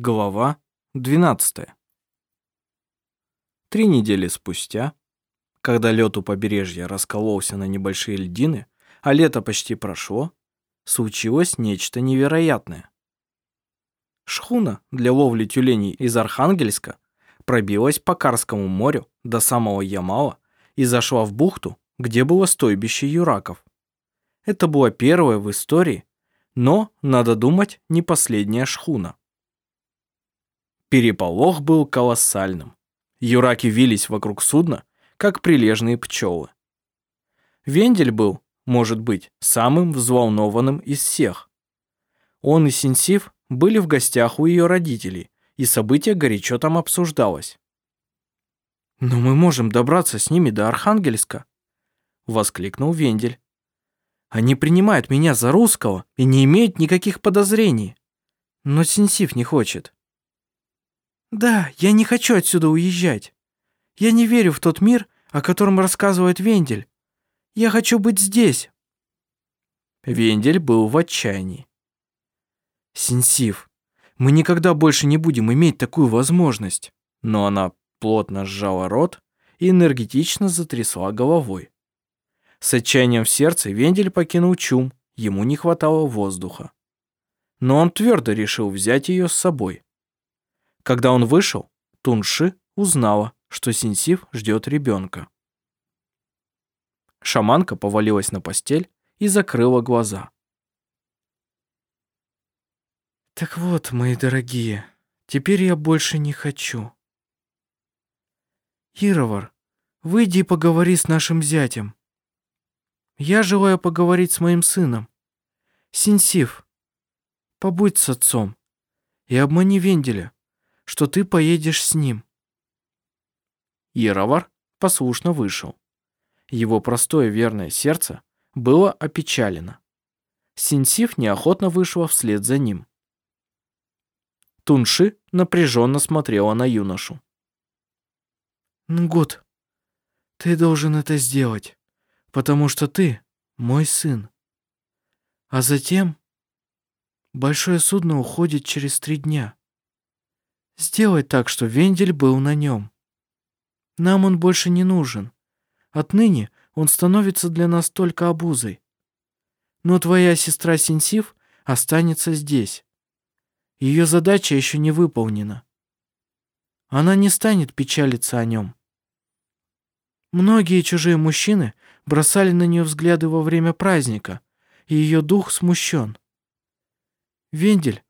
Глава 12. Три недели спустя, когда лед у побережья раскололся на небольшие льдины, а лето почти прошло, случилось нечто невероятное. Шхуна для ловли тюленей из Архангельска пробилась по Карскому морю до самого Ямала и зашла в бухту, где было стойбище юраков. Это была первая в истории, но, надо думать, не последняя шхуна. Переполох был колоссальным. Юраки вились вокруг судна, как прилежные пчелы. Вендель был, может быть, самым взволнованным из всех. Он и Синсив были в гостях у ее родителей, и событие горячо там обсуждалось. «Но мы можем добраться с ними до Архангельска», — воскликнул Вендель. «Они принимают меня за русского и не имеют никаких подозрений. Но Синсив не хочет». «Да, я не хочу отсюда уезжать. Я не верю в тот мир, о котором рассказывает Вендель. Я хочу быть здесь». Вендель был в отчаянии. «Синсив, мы никогда больше не будем иметь такую возможность». Но она плотно сжала рот и энергетично затрясла головой. С отчаянием в сердце Вендель покинул чум, ему не хватало воздуха. Но он твердо решил взять ее с собой. Когда он вышел, Тунши узнала, что Синсив ждет ребенка. Шаманка повалилась на постель и закрыла глаза. «Так вот, мои дорогие, теперь я больше не хочу.Ировар, выйди и поговори с нашим зятем. Я желаю поговорить с моим сыном. Синсив, побудь с отцом и обмани Венделя что ты поедешь с ним». Яровар послушно вышел. Его простое верное сердце было опечалено. Синсив неохотно вышла вслед за ним. Тунши напряженно смотрела на юношу. «Нгут, ты должен это сделать, потому что ты мой сын. А затем большое судно уходит через три дня. Сделай так, что вендель был на нем. Нам он больше не нужен. Отныне он становится для нас только обузой. Но твоя сестра Синсив останется здесь. Ее задача еще не выполнена. Она не станет печалиться о нем. Многие чужие мужчины бросали на нее взгляды во время праздника, и ее дух смущен. Вендель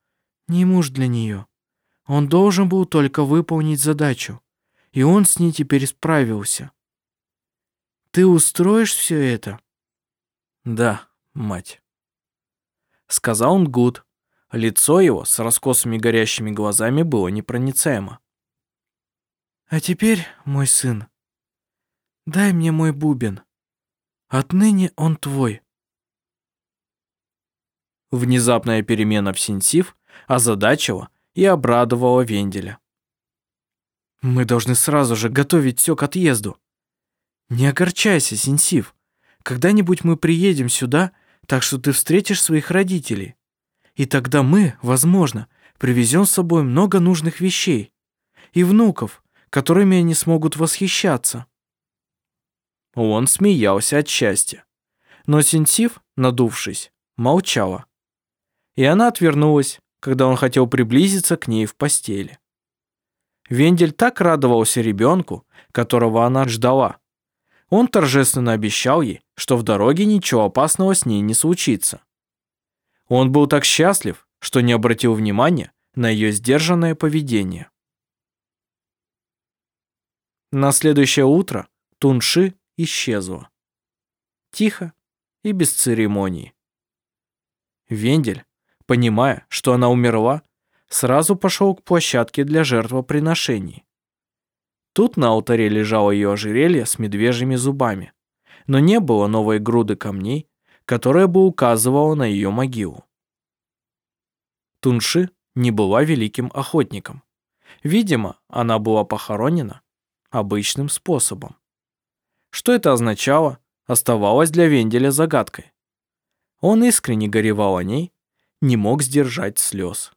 не муж для нее. Он должен был только выполнить задачу, и он с ней теперь справился. Ты устроишь все это? Да, мать. Сказал он Гуд. Лицо его с раскосыми горящими глазами было непроницаемо. А теперь, мой сын, дай мне мой бубен. Отныне он твой. Внезапная перемена в синсив озадачила и обрадовала Венделя. «Мы должны сразу же готовить все к отъезду. Не огорчайся, Синсив. Когда-нибудь мы приедем сюда, так что ты встретишь своих родителей. И тогда мы, возможно, привезем с собой много нужных вещей. И внуков, которыми они смогут восхищаться». Он смеялся от счастья. Но Синсив, надувшись, молчала. И она отвернулась, когда он хотел приблизиться к ней в постели. Вендель так радовался ребенку, которого она ждала. Он торжественно обещал ей, что в дороге ничего опасного с ней не случится. Он был так счастлив, что не обратил внимания на ее сдержанное поведение. На следующее утро Тунши исчезла. Тихо и без церемоний. Вендель понимая, что она умерла, сразу пошел к площадке для жертвоприношений. Тут на алтаре лежало ее ожерелье с медвежьими зубами, но не было новой груды камней, которая бы указывала на ее могилу. Тунши не была великим охотником. Видимо, она была похоронена обычным способом. Что это означало, оставалось для Венделя загадкой. Он искренне горевал о ней не мог сдержать слез.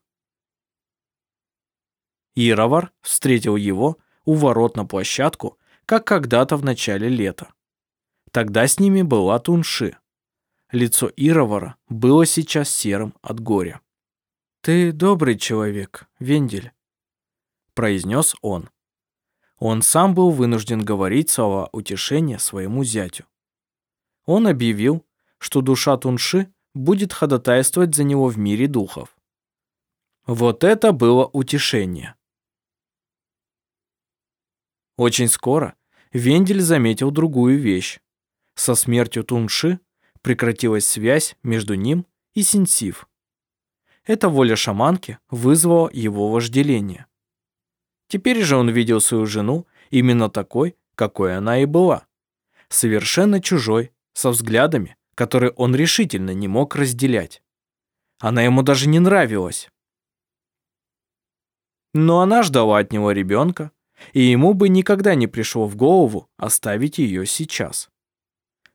Ировар встретил его у ворот на площадку, как когда-то в начале лета. Тогда с ними была Тунши. Лицо Ировара было сейчас серым от горя. «Ты добрый человек, Вендель», — произнес он. Он сам был вынужден говорить слова утешения своему зятю. Он объявил, что душа Тунши будет ходатайствовать за него в мире духов. Вот это было утешение. Очень скоро Вендель заметил другую вещь. Со смертью Тунши прекратилась связь между ним и Синсив. Эта воля шаманки вызвала его вожделение. Теперь же он видел свою жену именно такой, какой она и была. Совершенно чужой, со взглядами, которые он решительно не мог разделять. Она ему даже не нравилась. Но она ждала от него ребенка, и ему бы никогда не пришло в голову оставить ее сейчас.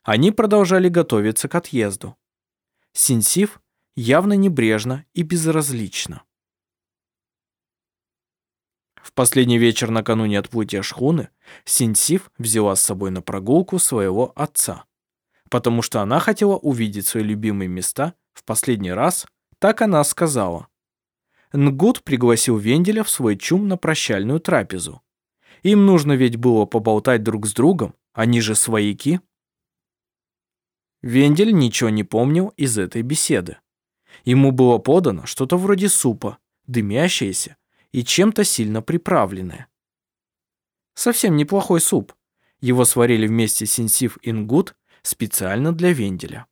Они продолжали готовиться к отъезду. Синсив явно небрежно и безразлично. В последний вечер накануне отплытия шхуны Синсив взяла с собой на прогулку своего отца, потому что она хотела увидеть свои любимые места в последний раз, так она сказала. Нгут пригласил Венделя в свой чум на прощальную трапезу. Им нужно ведь было поболтать друг с другом, они же свояки. Вендель ничего не помнил из этой беседы. Ему было подано что-то вроде супа, дымящееся и чем-то сильно приправленное. Совсем неплохой суп. Его сварили вместе с Синсив Ингут специально для Венделя.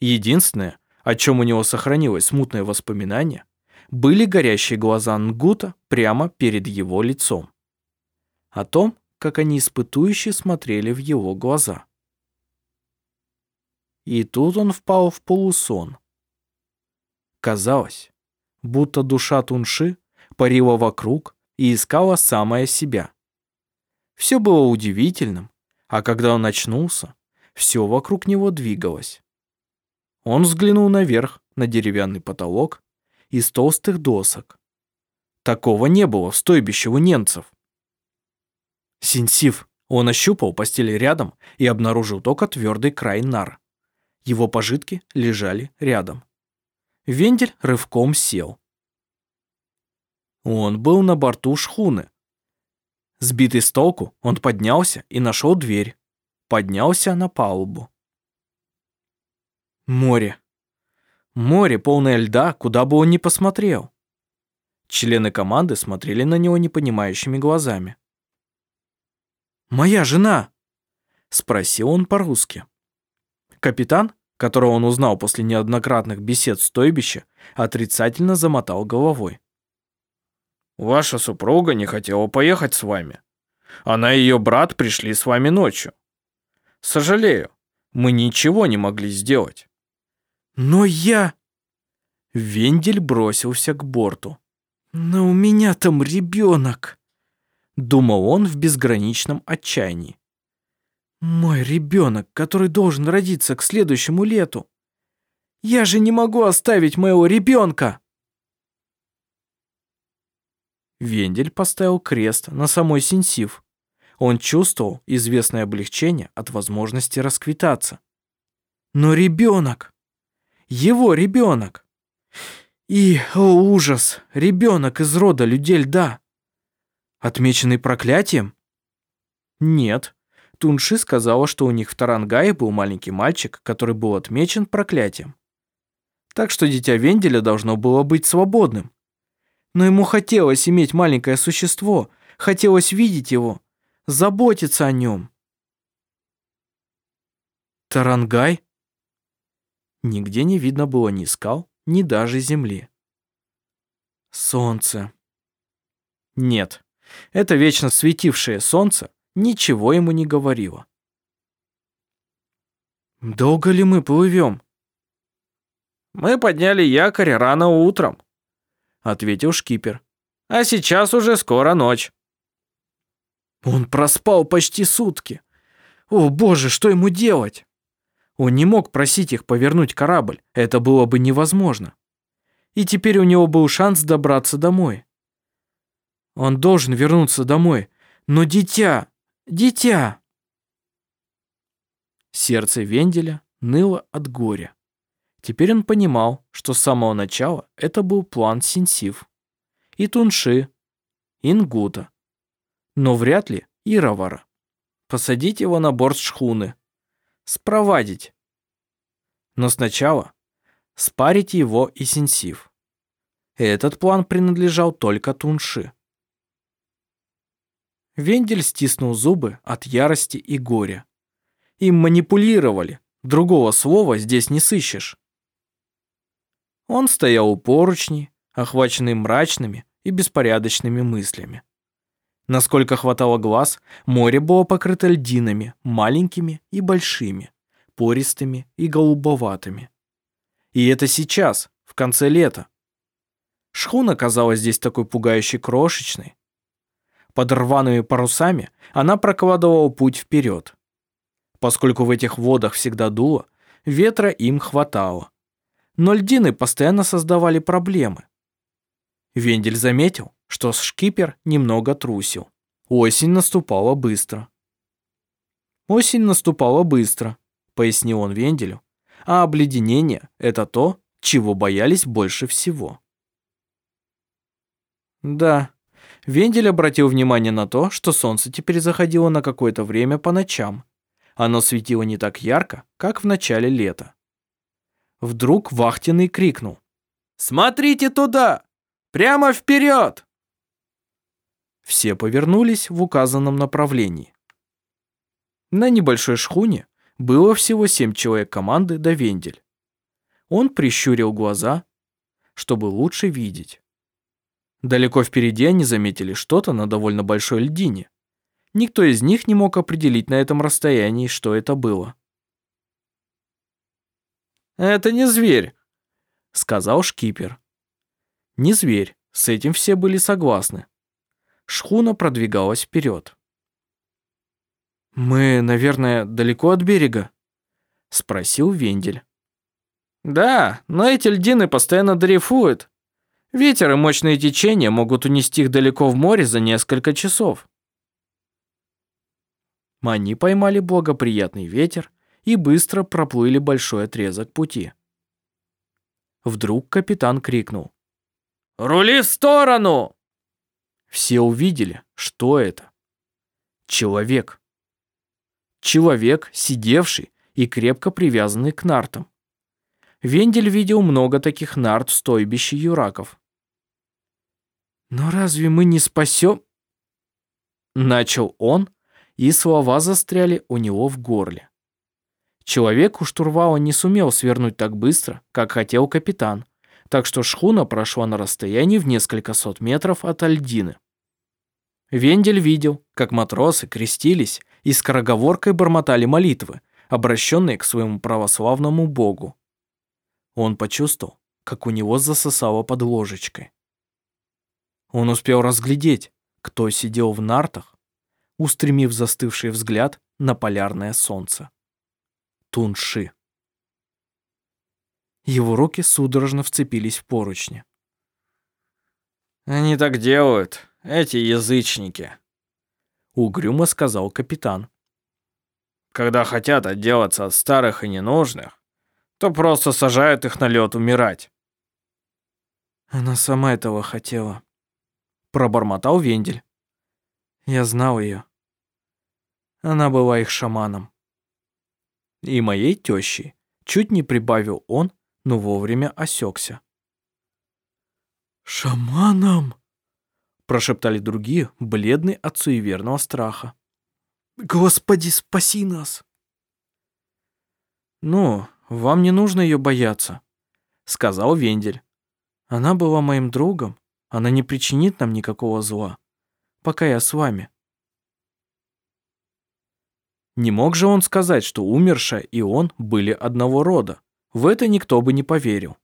Единственное, о чем у него сохранилось смутное воспоминание, были горящие глаза Нгута прямо перед его лицом. О том, как они испытующе смотрели в его глаза. И тут он впал в полусон. Казалось, будто душа Тунши парила вокруг и искала самое себя. Все было удивительным, а когда он очнулся, все вокруг него двигалось. Он взглянул наверх, на деревянный потолок из толстых досок. Такого не было в стойбище у немцев. Синсив, он ощупал постель рядом и обнаружил только твердый край нар. Его пожитки лежали рядом. Вендель рывком сел. Он был на борту шхуны. Сбитый с толку, он поднялся и нашел дверь. Поднялся на палубу. Море. Море, полное льда, куда бы он ни посмотрел. Члены команды смотрели на него непонимающими глазами. «Моя жена!» — спросил он по-русски. Капитан, которого он узнал после неоднократных бесед в стойбище, отрицательно замотал головой. «Ваша супруга не хотела поехать с вами. Она и ее брат пришли с вами ночью. Сожалею, мы ничего не могли сделать». «Но я...» Вендель бросился к борту. «Но у меня там ребенок!» Думал он в безграничном отчаянии. Мой ребенок, который должен родиться к следующему лету. Я же не могу оставить моего ребенка. Вендель поставил крест на самой Синсив. Он чувствовал известное облегчение от возможности расквитаться. Но ребенок! Его ребенок! И, о ужас, ребенок из рода людей льда. Отмеченный проклятием? Нет, Тунши сказала, что у них в Тарангае был маленький мальчик, который был отмечен проклятием. Так что дитя Венделя должно было быть свободным. Но ему хотелось иметь маленькое существо, хотелось видеть его, заботиться о нем. Тарангай? Нигде не видно было ни скал, ни даже земли. Солнце. Нет, это вечно светившее солнце ничего ему не говорила. «Долго ли мы плывем?» «Мы подняли якорь рано утром», — ответил шкипер. «А сейчас уже скоро ночь». Он проспал почти сутки. О, боже, что ему делать? Он не мог просить их повернуть корабль, это было бы невозможно. и теперь у него был шанс добраться домой. Он должен вернуться домой, но дитя, дитя... Сердце Венделя ныло от горя. Теперь он понимал, что с самого начала это был план Синсив. И Тунши, Ингута, но вряд ли Иравара. Посадить его на борт шхуны. Спровадить. Но сначала спарить его и Синсив. Этот план принадлежал только Тунши. Вендель стиснул зубы от ярости и горя. Им манипулировали, другого слова здесь не сыщешь. Он стоял у поручней, охваченный мрачными и беспорядочными мыслями. Насколько хватало глаз, море было покрыто льдинами, маленькими и большими, пористыми и голубоватыми. И это сейчас, в конце лета. Шхуна казалась здесь такой пугающей крошечной. Под рваными парусами она прокладывала путь вперед. Поскольку в этих водах всегда дуло, ветра им хватало. Но льдины постоянно создавали проблемы. Вендель заметил, что шкипер немного трусил. Осень наступала быстро. Осень наступала быстро, пояснил он Венделю, а обледенение – это то, чего боялись больше всего. Да, Вендель обратил внимание на то, что солнце теперь заходило на какое-то время по ночам. Оно светило не так ярко, как в начале лета. Вдруг вахтенный крикнул. «Смотрите туда! Прямо вперед!» Все повернулись в указанном направлении. На небольшой шхуне было всего семь человек команды до Вендель. Он прищурил глаза, чтобы лучше видеть. Далеко впереди они заметили что-то на довольно большой льдине. Никто из них не мог определить на этом расстоянии, что это было. «Это не зверь», — сказал шкипер. «Не зверь, с этим все были согласны». Шхуна продвигалась вперед. «Мы, наверное, далеко от берега?» — спросил Вендель. «Да, но эти льдины постоянно дрейфуют. Ветер и мощные течения могут унести их далеко в море за несколько часов». Они поймали благоприятный ветер и быстро проплыли большой отрезок пути. Вдруг капитан крикнул. «Рули в сторону!» Все увидели, что это. Человек. Человек, сидевший и крепко привязанный к нартам. Вендель видел много таких нарт в стойбище юраков. «Но разве мы не спасем?» Начал он, и слова застряли у него в горле. Человек у штурвала не сумел свернуть так быстро, как хотел капитан, так что шхуна прошла на расстоянии в несколько сот метров от Альдины. Вендель видел, как матросы крестились и скороговоркой бормотали молитвы, обращенные к своему православному богу. Он почувствовал, как у него засосало под ложечкой. Он успел разглядеть, кто сидел в нартах, устремив застывший взгляд на полярное солнце. Тунши. Его руки судорожно вцепились в поручни. «Они так делают, эти язычники», — угрюмо сказал капитан. «Когда хотят отделаться от старых и ненужных, то просто сажают их на лед умирать». «Она сама этого хотела», — пробормотал Вендель. Я знал ее. Она была их шаманом. И моей тещей. Чуть не прибавил он, но вовремя осекся. «Шаманом?» прошептали другие, бледные от суеверного страха. «Господи, спаси нас!» «Ну, вам не нужно ее бояться», — сказал Вендель. «Она была моим другом, она не причинит нам никакого зла пока я с вами. Не мог же он сказать, что умершая и он были одного рода. В это никто бы не поверил.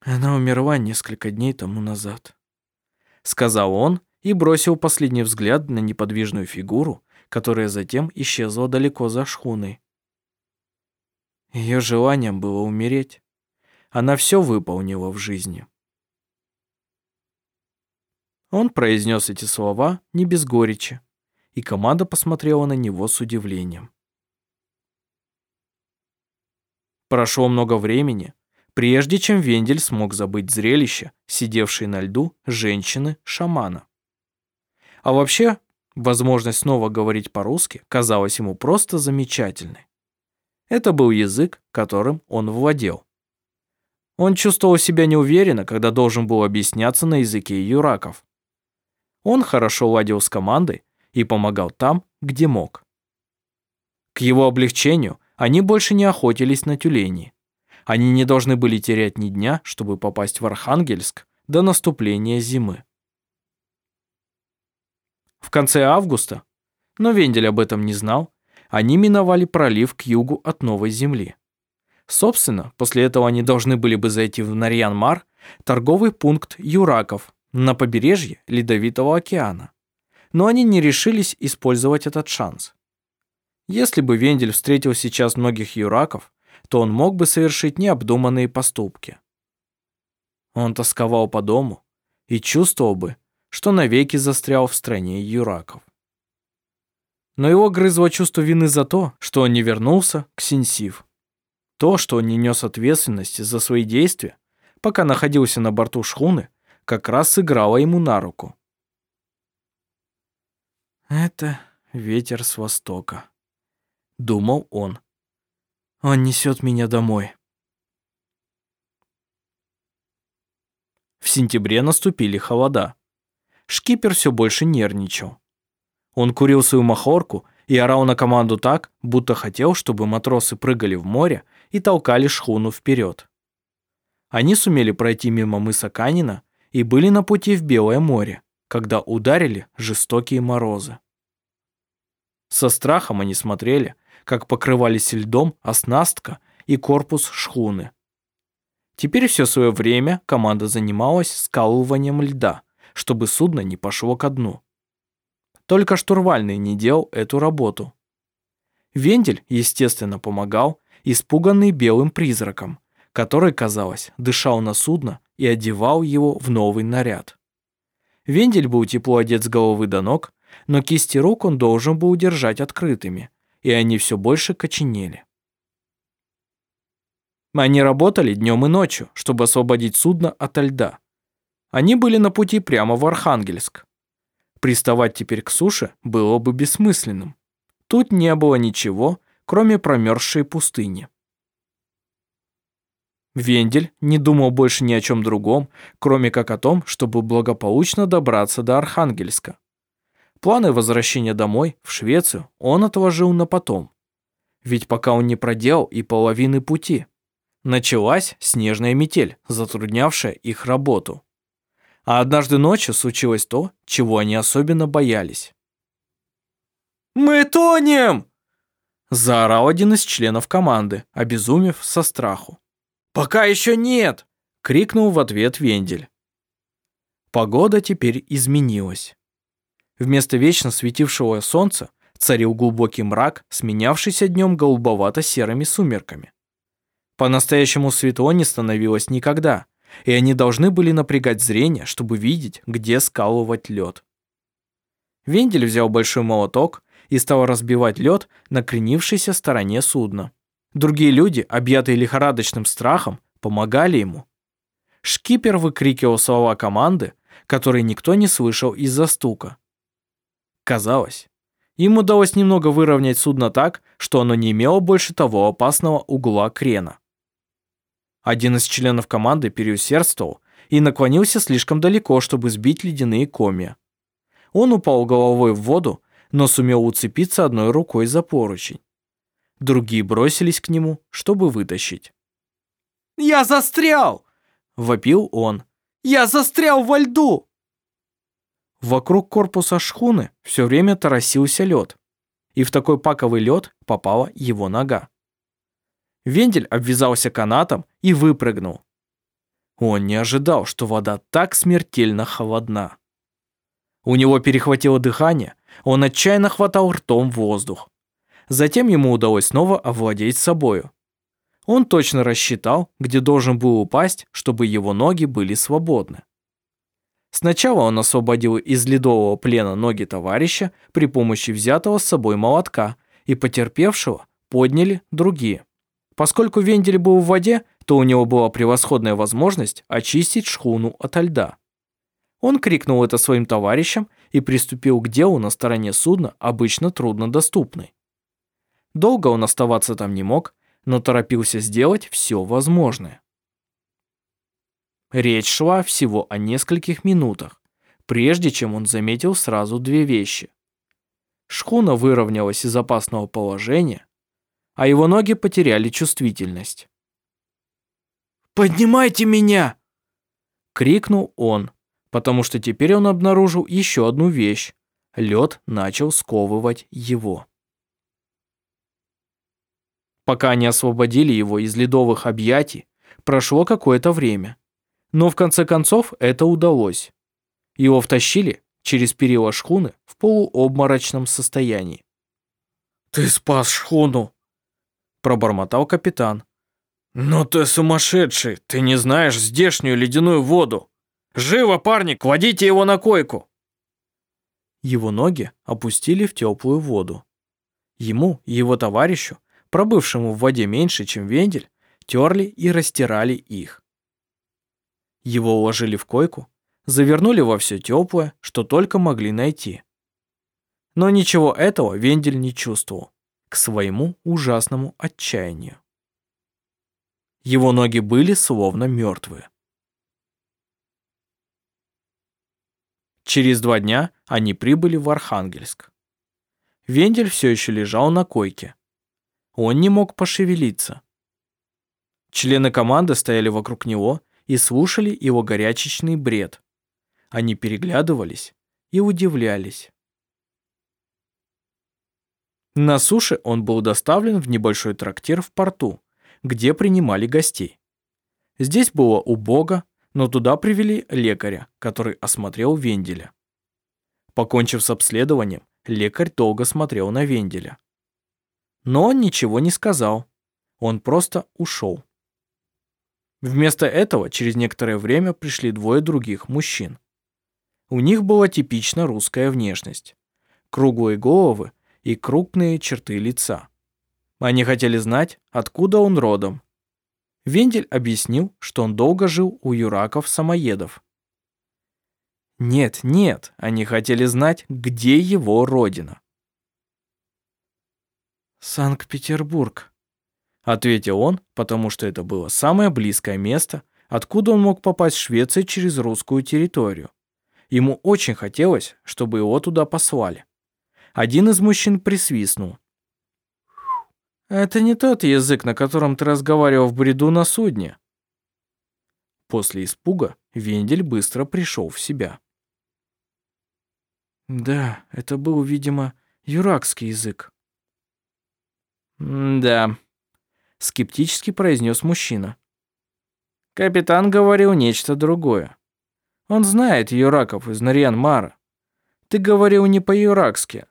Она умерла несколько дней тому назад. Сказал он и бросил последний взгляд на неподвижную фигуру, которая затем исчезла далеко за шхуной. Ее желанием было умереть. она все выполнила в жизни. Он произнес эти слова не без горечи, и команда посмотрела на него с удивлением. Прошло много времени, прежде чем Вендель смог забыть зрелище, сидевшей на льду женщины-шамана. А вообще, возможность снова говорить по-русски казалась ему просто замечательной. Это был язык, которым он владел. Он чувствовал себя неуверенно, когда должен был объясняться на языке юраков. Он хорошо ладил с командой и помогал там, где мог. К его облегчению они больше не охотились на тюленей. Они не должны были терять ни дня, чтобы попасть в Архангельск до наступления зимы. В конце августа, но Вендель об этом не знал, они миновали пролив к югу от Новой Земли. Собственно, после этого они должны были бы зайти в Нарьян-Мар, торговый пункт Юраков, на побережье Ледовитого океана. Но они не решились использовать этот шанс. Если бы Вендель встретил сейчас многих юраков, то он мог бы совершить необдуманные поступки. Он тосковал по дому и чувствовал бы, что навеки застрял в стране юраков. Но его грызло чувство вины за то, что он не вернулся к Синсив. То, что он не нес ответственности за свои действия, пока находился на борту шхуны, как раз сыграло ему на руку. «Это ветер с востока», — думал он. «Он несет меня домой». В сентябре наступили холода. Шкипер все больше нервничал. Он курил свою махорку и орал на команду так, будто хотел, чтобы матросы прыгали в море и толкали шхуну вперед. Они сумели пройти мимо мыса Канина и были на пути в Белое море, когда ударили жестокие морозы. Со страхом они смотрели, как покрывались льдом оснастка и корпус шхуны. Теперь все свое время команда занималась скалыванием льда, чтобы судно не пошло ко дну. Только штурвальный не делал эту работу. Вендель, естественно, помогал, испуганный белым призраком, который, казалось, дышал на судно и одевал его в новый наряд. Вендель был тепло одет с головы до ног, но кисти рук он должен был удержать открытыми, и они все больше коченели. Они работали днем и ночью, чтобы освободить судно от льда. Они были на пути прямо в Архангельск. Приставать теперь к суше было бы бессмысленным. Тут не было ничего, кроме промерзшей пустыни. Вендель не думал больше ни о чем другом, кроме как о том, чтобы благополучно добраться до Архангельска. Планы возвращения домой, в Швецию, он отложил на потом. Ведь пока он не проделал и половины пути. Началась снежная метель, затруднявшая их работу. А однажды ночью случилось то, чего они особенно боялись. «Мы тонем!» Заорал один из членов команды, обезумев со страху. «Пока еще нет!» — крикнул в ответ Вендель. Погода теперь изменилась. Вместо вечно светившего солнца царил глубокий мрак, сменявшийся днем голубовато-серыми сумерками. По-настоящему светло не становилось никогда, и они должны были напрягать зрение, чтобы видеть, где скалывать лед. Вендель взял большой молоток и стал разбивать лед на кренившейся стороне судна. Другие люди, объятые лихорадочным страхом, помогали ему. Шкипер выкрикивал слова команды, которые никто не слышал из-за стука. Казалось, им удалось немного выровнять судно так, что оно не имело больше того опасного угла крена. Один из членов команды переусердствовал и наклонился слишком далеко, чтобы сбить ледяные комья. Он упал головой в воду, но сумел уцепиться одной рукой за поручень. Другие бросились к нему, чтобы вытащить. «Я застрял!» – вопил он. «Я застрял во льду!» Вокруг корпуса шхуны все время тарасился лед, и в такой паковый лед попала его нога. Вендель обвязался канатом и выпрыгнул. Он не ожидал, что вода так смертельно холодна. У него перехватило дыхание, он отчаянно хватал ртом воздух. Затем ему удалось снова овладеть собою. Он точно рассчитал, где должен был упасть, чтобы его ноги были свободны. Сначала он освободил из ледового плена ноги товарища при помощи взятого с собой молотка, и потерпевшего подняли другие. Поскольку вендель был в воде, то у него была превосходная возможность очистить шхуну ото льда. Он крикнул это своим товарищам и приступил к делу на стороне судна, обычно труднодоступной. Долго он оставаться там не мог, но торопился сделать все возможное. Речь шла всего о нескольких минутах, прежде чем он заметил сразу две вещи. Шхуна выровнялась из опасного положения, а его ноги потеряли чувствительность. «Поднимайте меня!» — крикнул он, потому что теперь он обнаружил еще одну вещь. Лед начал сковывать его. Пока они освободили его из ледовых объятий, прошло какое-то время. Но в конце концов это удалось. Его втащили через перила шхуны в полуобморочном состоянии. «Ты спас шхуну!» – пробормотал капитан. «Но ты сумасшедший! Ты не знаешь здешнюю ледяную воду! Живо, парни, кладите его на койку!» Его ноги опустили в теплую воду. Ему и его товарищу пробывшему в воде меньше, чем вендель, терли и растирали их. Его уложили в койку, завернули во все теплое, что только могли найти. Но ничего этого Вендель не чувствовал, к своему ужасному отчаянию. Его ноги были словно мертвые. Через два дня они прибыли в Архангельск. Вендель все еще лежал на койке, он не мог пошевелиться. Члены команды стояли вокруг него и слушали его горячечный бред. Они переглядывались и удивлялись. На суше он был доставлен в небольшой трактир в порту, где принимали гостей. Здесь было убого, но туда привели лекаря, который осмотрел Венделя. Покончив с обследованием, лекарь долго смотрел на Венделя. Но он ничего не сказал. Он просто ушел. Вместо этого через некоторое время пришли двое других мужчин. У них была типично русская внешность. Круглые головы и крупные черты лица. Они хотели знать, откуда он родом. Вендель объяснил, что он долго жил у юраков-самоедов. Нет, нет, они хотели знать, где его родина. «Санкт-Петербург», — ответил он, потому что это было самое близкое место, откуда он мог попасть в Швецию через русскую территорию. Ему очень хотелось, чтобы его туда послали. Один из мужчин присвистнул. «Это не тот язык, на котором ты разговаривал в бреду на судне». После испуга Вендель быстро пришел в себя. «Да, это был, видимо, юракский язык», «Да», — скептически произнес мужчина. Капитан говорил нечто другое. Он знает юраков из Нарьян-Мара. Ты говорил не по-юракски.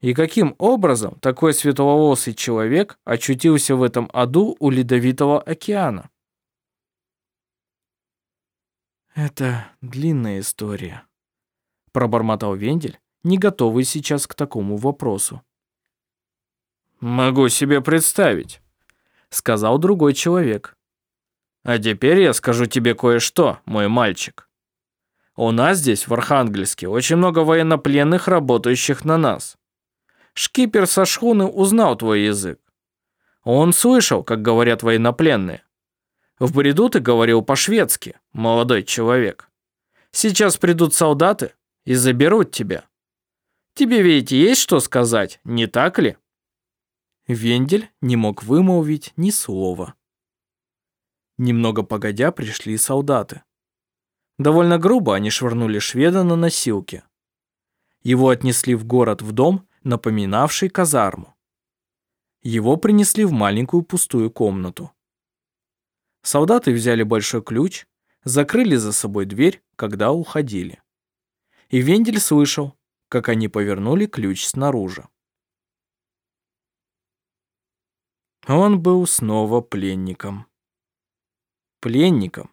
И каким образом такой светловолосый человек очутился в этом аду у Ледовитого океана? «Это длинная история», — пробормотал Вендель, не готовый сейчас к такому вопросу. «Могу себе представить», — сказал другой человек. «А теперь я скажу тебе кое-что, мой мальчик. У нас здесь, в Архангельске, очень много военнопленных, работающих на нас. Шкипер со шхуны узнал твой язык. Он слышал, как говорят военнопленные. В бреду ты говорил по-шведски, молодой человек. Сейчас придут солдаты и заберут тебя. Тебе ведь есть что сказать, не так ли?» Вендель не мог вымолвить ни слова. Немного погодя пришли солдаты. Довольно грубо они швырнули шведа на носилки. Его отнесли в город в дом, напоминавший казарму. Его принесли в маленькую пустую комнату. Солдаты взяли большой ключ, закрыли за собой дверь, когда уходили. И Вендель слышал, как они повернули ключ снаружи. Он был снова пленником. Пленником.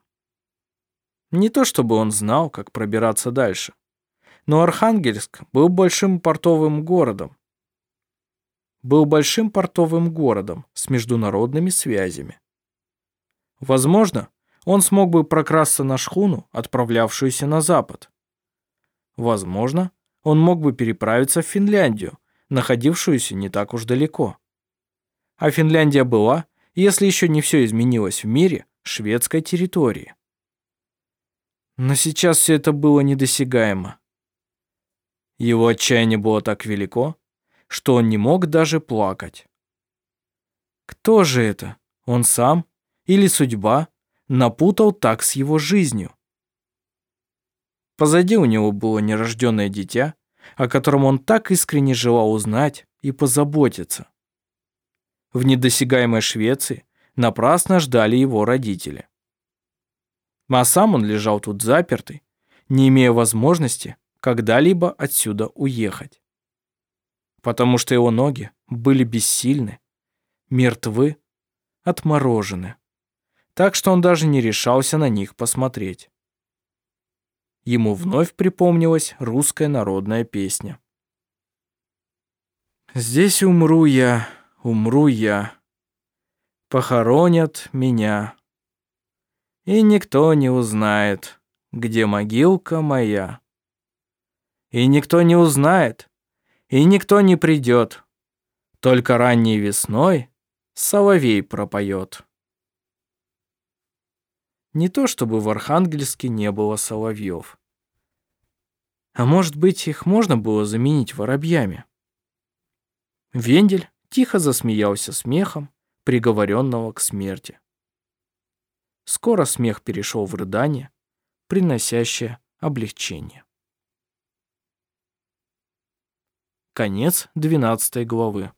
Не то чтобы он знал, как пробираться дальше, но Архангельск был большим портовым городом. Был большим портовым городом с международными связями. Возможно, он смог бы прокрасться на шхуну, отправлявшуюся на запад. Возможно, он мог бы переправиться в Финляндию, находившуюся не так уж далеко. А Финляндия была, если еще не все изменилось в мире, шведской территорией. Но сейчас все это было недосягаемо. Его отчаяние было так велико, что он не мог даже плакать. Кто же это? Он сам? Или судьба напутал так с его жизнью? Позади у него было нерожденное дитя, о котором он так искренне желал узнать и позаботиться. В недосягаемой Швеции напрасно ждали его родители. А сам он лежал тут запертый, не имея возможности когда-либо отсюда уехать. Потому что его ноги были бессильны, мертвы, отморожены. Так что он даже не решался на них посмотреть ему вновь припомнилась русская народная песня. «Здесь умру я, умру я, похоронят меня, и никто не узнает, где могилка моя. И никто не узнает, и никто не придет, только ранней весной соловей пропоет». Не то чтобы в Архангельске не было соловьев. А может быть, их можно было заменить воробьями? Вендель тихо засмеялся смехом, приговоренного к смерти. Скоро смех перешел в рыдание, приносящее облегчение. Конец 12 главы.